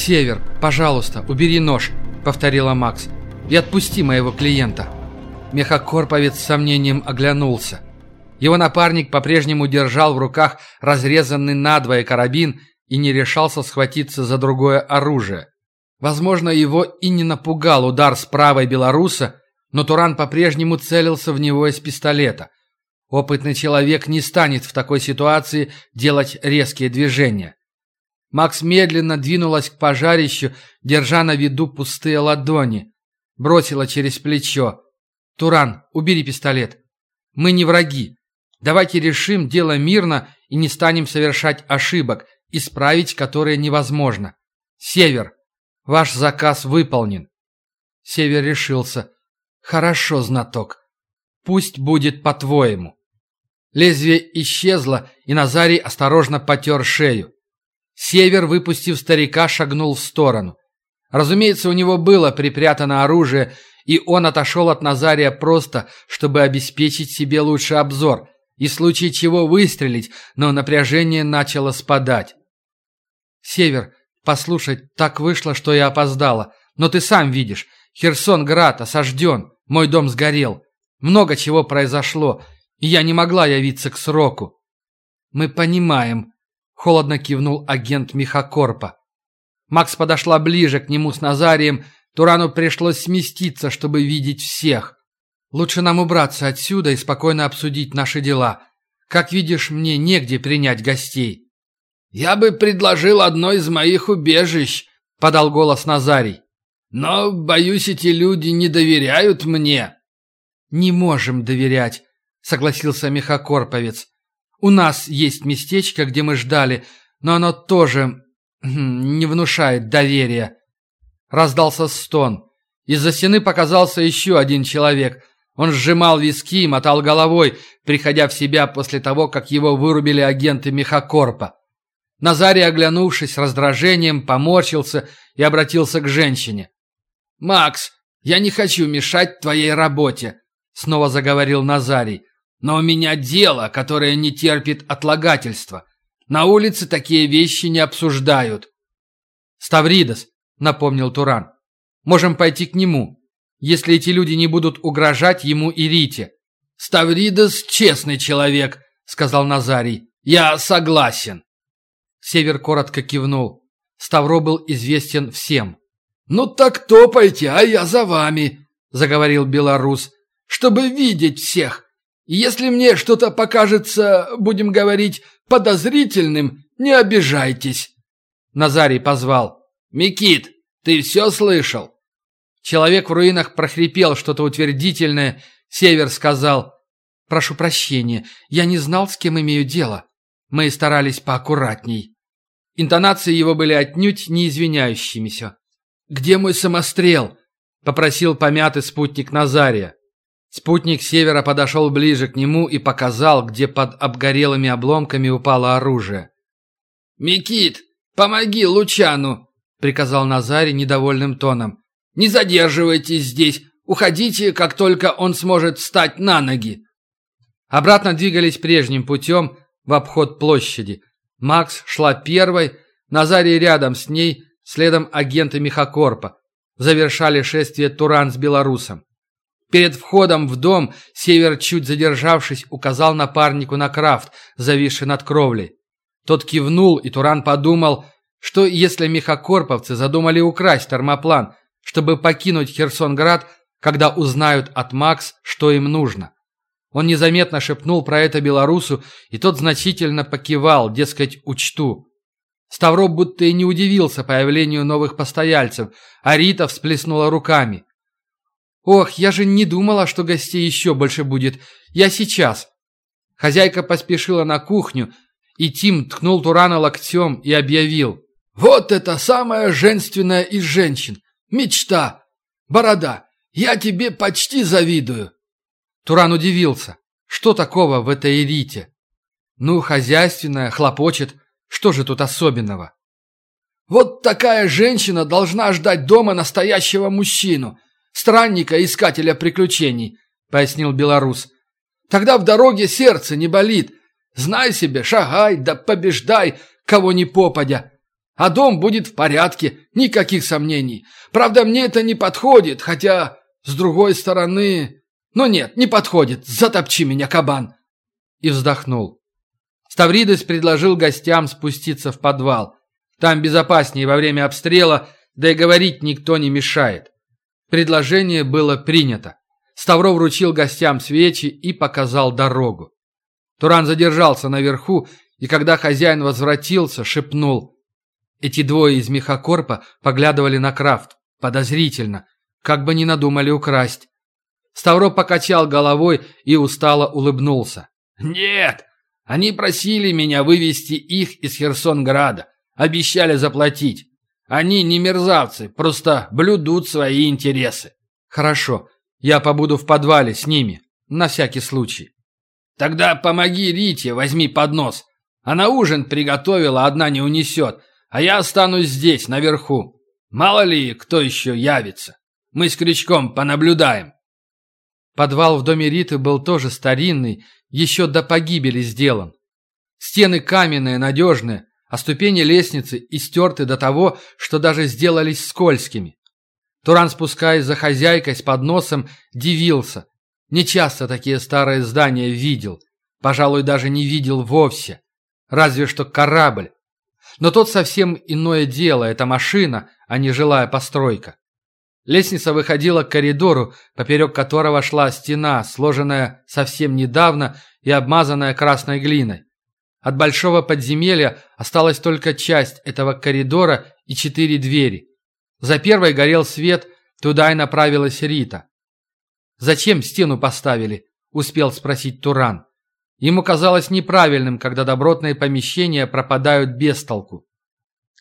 «Север, пожалуйста, убери нож», — повторила Макс. «И отпусти моего клиента». Мехокорповец с сомнением оглянулся. Его напарник по-прежнему держал в руках разрезанный надвое карабин и не решался схватиться за другое оружие. Возможно, его и не напугал удар с правой белоруса, но Туран по-прежнему целился в него из пистолета. Опытный человек не станет в такой ситуации делать резкие движения. Макс медленно двинулась к пожарищу, держа на виду пустые ладони. Бросила через плечо. «Туран, убери пистолет. Мы не враги. Давайте решим дело мирно и не станем совершать ошибок, исправить которые невозможно. Север, ваш заказ выполнен». Север решился. «Хорошо, знаток. Пусть будет по-твоему». Лезвие исчезло, и Назарий осторожно потер шею. Север, выпустив старика, шагнул в сторону. Разумеется, у него было припрятано оружие, и он отошел от Назария просто, чтобы обеспечить себе лучший обзор, и в случае чего выстрелить, но напряжение начало спадать. «Север, послушай, так вышло, что я опоздала. Но ты сам видишь, Херсон-Град осажден, мой дом сгорел. Много чего произошло, и я не могла явиться к сроку». «Мы понимаем», Холодно кивнул агент Михакорпа. Макс подошла ближе к нему с Назарием. Турану пришлось сместиться, чтобы видеть всех. Лучше нам убраться отсюда и спокойно обсудить наши дела. Как видишь, мне негде принять гостей. «Я бы предложил одно из моих убежищ», — подал голос Назарий. «Но, боюсь, эти люди не доверяют мне». «Не можем доверять», — согласился Михакорповец. У нас есть местечко, где мы ждали, но оно тоже хм, не внушает доверия. Раздался стон. Из-за стены показался еще один человек. Он сжимал виски и мотал головой, приходя в себя после того, как его вырубили агенты Мехакорпа. Назарий, оглянувшись раздражением, поморщился и обратился к женщине. «Макс, я не хочу мешать твоей работе», — снова заговорил Назарий. Но у меня дело, которое не терпит отлагательства. На улице такие вещи не обсуждают. Ставридос, напомнил Туран. Можем пойти к нему, если эти люди не будут угрожать ему и Рите. Ставридос честный человек, сказал Назарий. Я согласен. Север коротко кивнул. Ставро был известен всем. «Ну так топайте, а я за вами», — заговорил белорус, — «чтобы видеть всех, если мне что-то покажется, будем говорить, подозрительным, не обижайтесь». Назарий позвал. «Микит, ты все слышал?» Человек в руинах прохрипел что-то утвердительное. Север сказал. «Прошу прощения, я не знал, с кем имею дело. Мы старались поаккуратней». Интонации его были отнюдь не извиняющимися. «Где мой самострел?» — попросил помятый спутник Назария. Спутник севера подошел ближе к нему и показал, где под обгорелыми обломками упало оружие. «Микит, помоги Лучану!» — приказал Назарий недовольным тоном. «Не задерживайтесь здесь, уходите, как только он сможет встать на ноги!» Обратно двигались прежним путем в обход площади. Макс шла первой, Назарий рядом с ней, следом агенты Мехакорпа. Завершали шествие Туран с белорусом. Перед входом в дом Север, чуть задержавшись, указал напарнику на крафт, зависший над кровлей. Тот кивнул, и Туран подумал, что если мехакорповцы задумали украсть термоплан, чтобы покинуть Херсонград, когда узнают от Макс, что им нужно. Он незаметно шепнул про это белорусу, и тот значительно покивал, дескать, учту. Ставро будто и не удивился появлению новых постояльцев, а Рита всплеснула руками. «Ох, я же не думала, что гостей еще больше будет. Я сейчас». Хозяйка поспешила на кухню, и Тим ткнул Турана локтем и объявил. «Вот это самая женственная из женщин! Мечта! Борода! Я тебе почти завидую!» Туран удивился. Что такого в этой элите? Ну, хозяйственная, хлопочет. Что же тут особенного? «Вот такая женщина должна ждать дома настоящего мужчину!» Странника, искателя приключений», — пояснил белорус. «Тогда в дороге сердце не болит. Знай себе, шагай да побеждай, кого ни попадя. А дом будет в порядке, никаких сомнений. Правда, мне это не подходит, хотя, с другой стороны... Но нет, не подходит, затопчи меня, кабан!» И вздохнул. Ставридес предложил гостям спуститься в подвал. Там безопаснее во время обстрела, да и говорить никто не мешает. Предложение было принято. Ставро вручил гостям свечи и показал дорогу. Туран задержался наверху, и когда хозяин возвратился, шепнул. Эти двое из мехокорпа поглядывали на Крафт. Подозрительно. Как бы не надумали украсть. Ставро покачал головой и устало улыбнулся. «Нет, они просили меня вывести их из Херсонграда. Обещали заплатить. Они не мерзавцы, просто блюдут свои интересы». «Хорошо, я побуду в подвале с ними, на всякий случай». «Тогда помоги Рите, возьми поднос. Она ужин приготовила, одна не унесет, а я останусь здесь, наверху. Мало ли, кто еще явится. Мы с Крючком понаблюдаем». Подвал в доме Риты был тоже старинный, еще до погибели сделан. Стены каменные, надежные, а ступени лестницы истерты до того, что даже сделались скользкими. Туран, спускаясь за хозяйкой с подносом, дивился. Нечасто такие старые здания видел. Пожалуй, даже не видел вовсе. Разве что корабль. Но тот совсем иное дело, это машина, а не жилая постройка. Лестница выходила к коридору, поперек которого шла стена, сложенная совсем недавно и обмазанная красной глиной. От большого подземелья осталась только часть этого коридора и четыре двери. За первой горел свет, туда и направилась Рита. «Зачем стену поставили?» – успел спросить Туран. Ему казалось неправильным, когда добротные помещения пропадают без толку.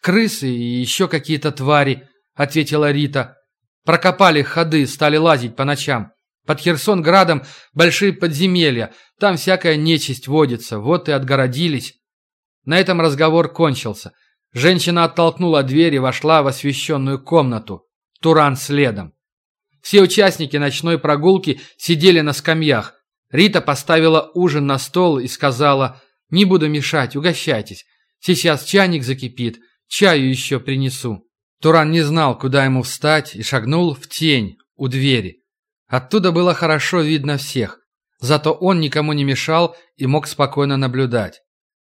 «Крысы и еще какие-то твари», – ответила Рита. «Прокопали ходы, стали лазить по ночам. Под Херсонградом большие подземелья, там всякая нечисть водится, вот и отгородились». На этом разговор кончился. Женщина оттолкнула дверь и вошла в освещенную комнату. Туран следом. Все участники ночной прогулки сидели на скамьях. Рита поставила ужин на стол и сказала, «Не буду мешать, угощайтесь. Сейчас чайник закипит, чаю еще принесу». Туран не знал, куда ему встать, и шагнул в тень у двери. Оттуда было хорошо видно всех. Зато он никому не мешал и мог спокойно наблюдать.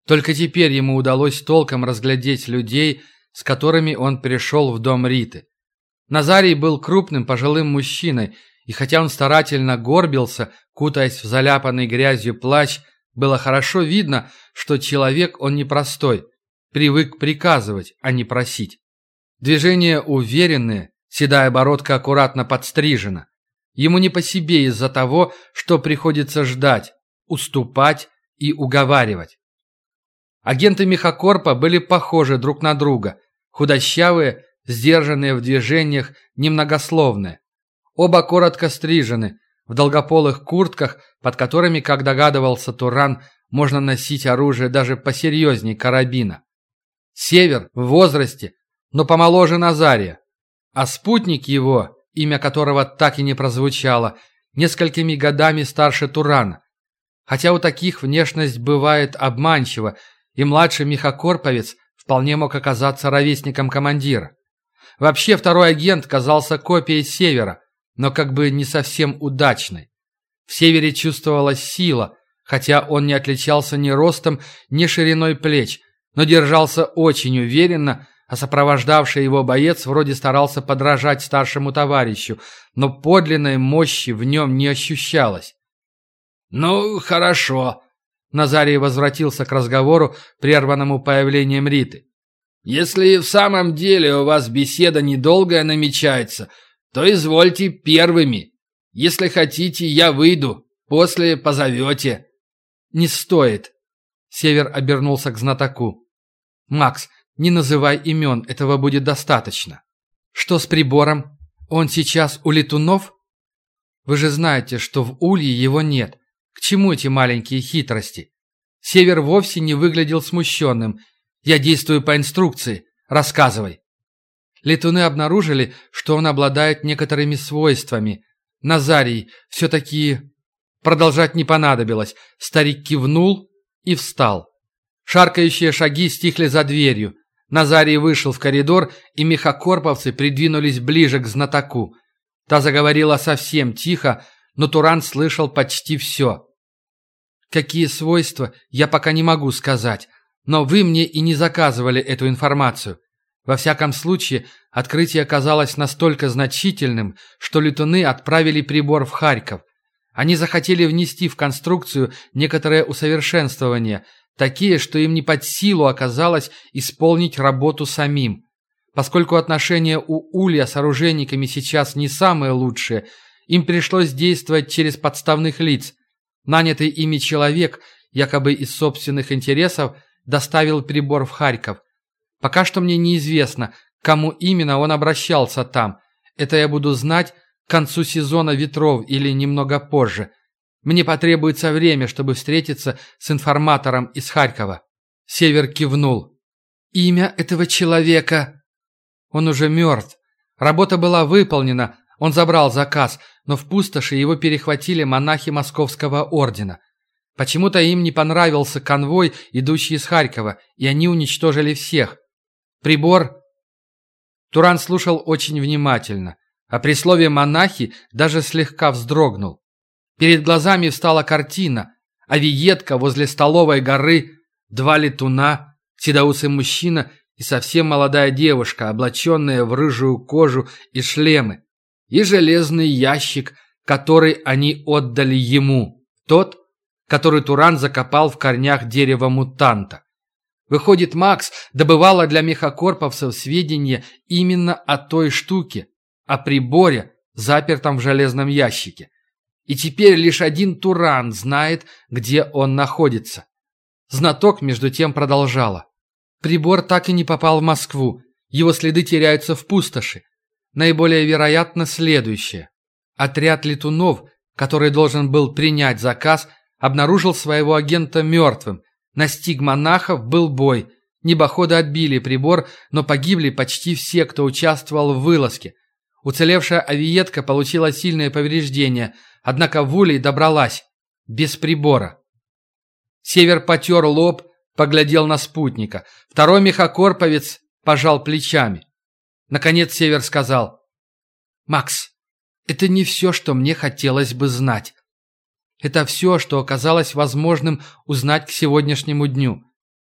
Только теперь ему удалось толком разглядеть людей, с которыми он пришел в дом Риты. Назарий был крупным пожилым мужчиной, и хотя он старательно горбился, кутаясь в заляпанный грязью плащ, было хорошо видно, что человек он непростой, привык приказывать, а не просить. Движения уверенные, седая бородка аккуратно подстрижена. Ему не по себе из-за того, что приходится ждать, уступать и уговаривать. Агенты Мехакорпа были похожи друг на друга, худощавые, сдержанные в движениях, немногословные. Оба коротко стрижены, в долгополых куртках, под которыми, как догадывался Туран, можно носить оружие даже посерьезней карабина. Север в возрасте, но помоложе Назария. А спутник его, имя которого так и не прозвучало, несколькими годами старше Турана. Хотя у таких внешность бывает обманчива, и младший Михакорповец вполне мог оказаться ровесником командира. Вообще второй агент казался копией Севера, но как бы не совсем удачной. В Севере чувствовалась сила, хотя он не отличался ни ростом, ни шириной плеч, но держался очень уверенно, а сопровождавший его боец вроде старался подражать старшему товарищу, но подлинной мощи в нем не ощущалось. «Ну, хорошо», — Назарий возвратился к разговору, прерванному появлением Риты. «Если в самом деле у вас беседа недолгая намечается, то извольте первыми. Если хотите, я выйду, после позовете». «Не стоит», — Север обернулся к знатоку. «Макс, не называй имен, этого будет достаточно. Что с прибором? Он сейчас у летунов? Вы же знаете, что в улье его нет. К чему эти маленькие хитрости? Север вовсе не выглядел смущенным. Я действую по инструкции. Рассказывай. Летуны обнаружили, что он обладает некоторыми свойствами. Назарий все-таки... Продолжать не понадобилось. Старик кивнул и встал. Шаркающие шаги стихли за дверью. Назарий вышел в коридор, и мехокорповцы придвинулись ближе к знатоку. Та заговорила совсем тихо, но Туран слышал почти все. «Какие свойства, я пока не могу сказать, но вы мне и не заказывали эту информацию. Во всяком случае, открытие оказалось настолько значительным, что летуны отправили прибор в Харьков. Они захотели внести в конструкцию некоторое усовершенствование – такие, что им не под силу оказалось исполнить работу самим. Поскольку отношения у Улья с оружейниками сейчас не самые лучшие, им пришлось действовать через подставных лиц. Нанятый ими человек, якобы из собственных интересов, доставил прибор в Харьков. Пока что мне неизвестно, кому именно он обращался там. Это я буду знать к концу сезона ветров или немного позже – мне потребуется время, чтобы встретиться с информатором из Харькова». Север кивнул. «Имя этого человека...» «Он уже мертв. Работа была выполнена, он забрал заказ, но в пустоши его перехватили монахи Московского ордена. Почему-то им не понравился конвой, идущий из Харькова, и они уничтожили всех. Прибор...» Туран слушал очень внимательно, а при слове «монахи» даже слегка вздрогнул. Перед глазами встала картина. Авиетка возле столовой горы, два летуна, седоусый мужчина и совсем молодая девушка, облаченная в рыжую кожу и шлемы, и железный ящик, который они отдали ему, тот, который Туран закопал в корнях дерева мутанта. Выходит, Макс добывала для мехокорповцев сведения именно о той штуке, о приборе, запертом в железном ящике. И теперь лишь один Туран знает, где он находится. Знаток, между тем, продолжала. Прибор так и не попал в Москву. Его следы теряются в пустоши. Наиболее вероятно следующее. Отряд летунов, который должен был принять заказ, обнаружил своего агента мертвым. Настиг монахов, был бой. Небоходы отбили прибор, но погибли почти все, кто участвовал в вылазке. Уцелевшая авиетка получила сильные повреждения – Однако волей добралась. Без прибора. Север потер лоб, поглядел на спутника. Второй мехокорповец пожал плечами. Наконец Север сказал. «Макс, это не все, что мне хотелось бы знать. Это все, что оказалось возможным узнать к сегодняшнему дню.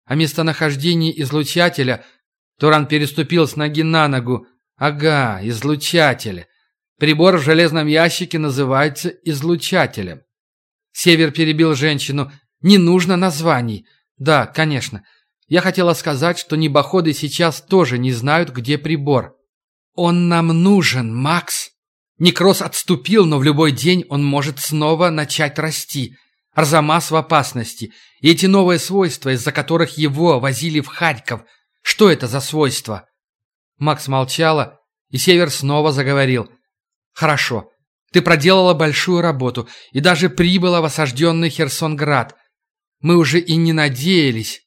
О местонахождении излучателя Туран переступил с ноги на ногу. Ага, излучателя. Прибор в железном ящике называется излучателем. Север перебил женщину. Не нужно названий. Да, конечно. Я хотела сказать, что небоходы сейчас тоже не знают, где прибор. Он нам нужен, Макс. Некроз отступил, но в любой день он может снова начать расти. Арзамас в опасности. И эти новые свойства, из-за которых его возили в Харьков. Что это за свойства? Макс молчала, и Север снова заговорил – Хорошо. Ты проделала большую работу и даже прибыла в осажденный Херсонград. Мы уже и не надеялись.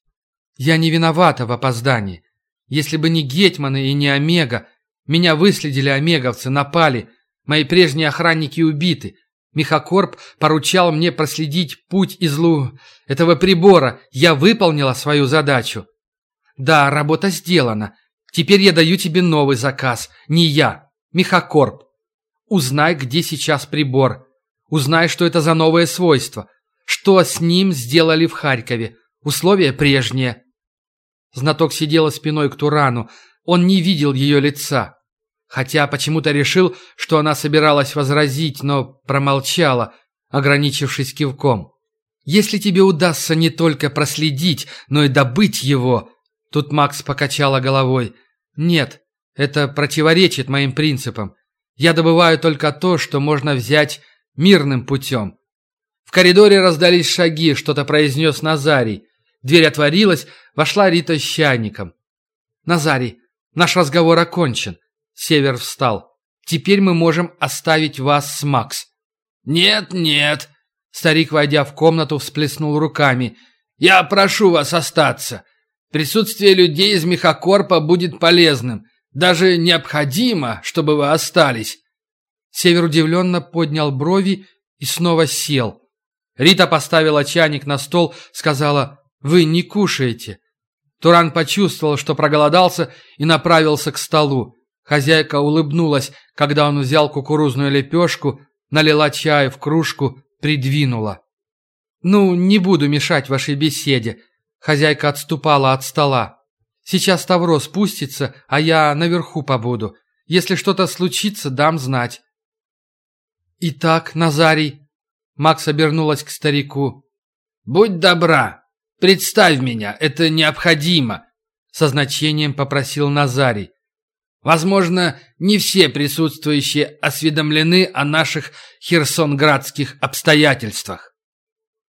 Я не виновата в опоздании. Если бы не Гетманы и не Омега, меня выследили омеговцы, напали, мои прежние охранники убиты. Михакорп поручал мне проследить путь из лу... этого прибора. Я выполнила свою задачу. Да, работа сделана. Теперь я даю тебе новый заказ. Не я, Михакорп. Узнай, где сейчас прибор. Узнай, что это за новое свойство. Что с ним сделали в Харькове. Условия прежние. Знаток сидела спиной к Турану. Он не видел ее лица. Хотя почему-то решил, что она собиралась возразить, но промолчала, ограничившись кивком. «Если тебе удастся не только проследить, но и добыть его...» Тут Макс покачала головой. «Нет, это противоречит моим принципам. Я добываю только то, что можно взять мирным путем. В коридоре раздались шаги, что-то произнес Назарий. Дверь отворилась, вошла Рита с чайником. «Назарий, наш разговор окончен». Север встал. «Теперь мы можем оставить вас с Макс». «Нет, нет». Старик, войдя в комнату, всплеснул руками. «Я прошу вас остаться. Присутствие людей из Мехакорпа будет полезным. Даже необходимо, чтобы вы остались». Север удивленно поднял брови и снова сел. Рита поставила чайник на стол, сказала «Вы не кушаете». Туран почувствовал, что проголодался и направился к столу. Хозяйка улыбнулась, когда он взял кукурузную лепешку, налила чаю в кружку, придвинула. «Ну, не буду мешать вашей беседе». Хозяйка отступала от стола. «Сейчас Тавро спустится, а я наверху побуду. Если что-то случится, дам знать». «Итак, Назарий...» Макс обернулась к старику. «Будь добра, представь меня, это необходимо», — со значением попросил Назарий. «Возможно, не все присутствующие осведомлены о наших херсонградских обстоятельствах».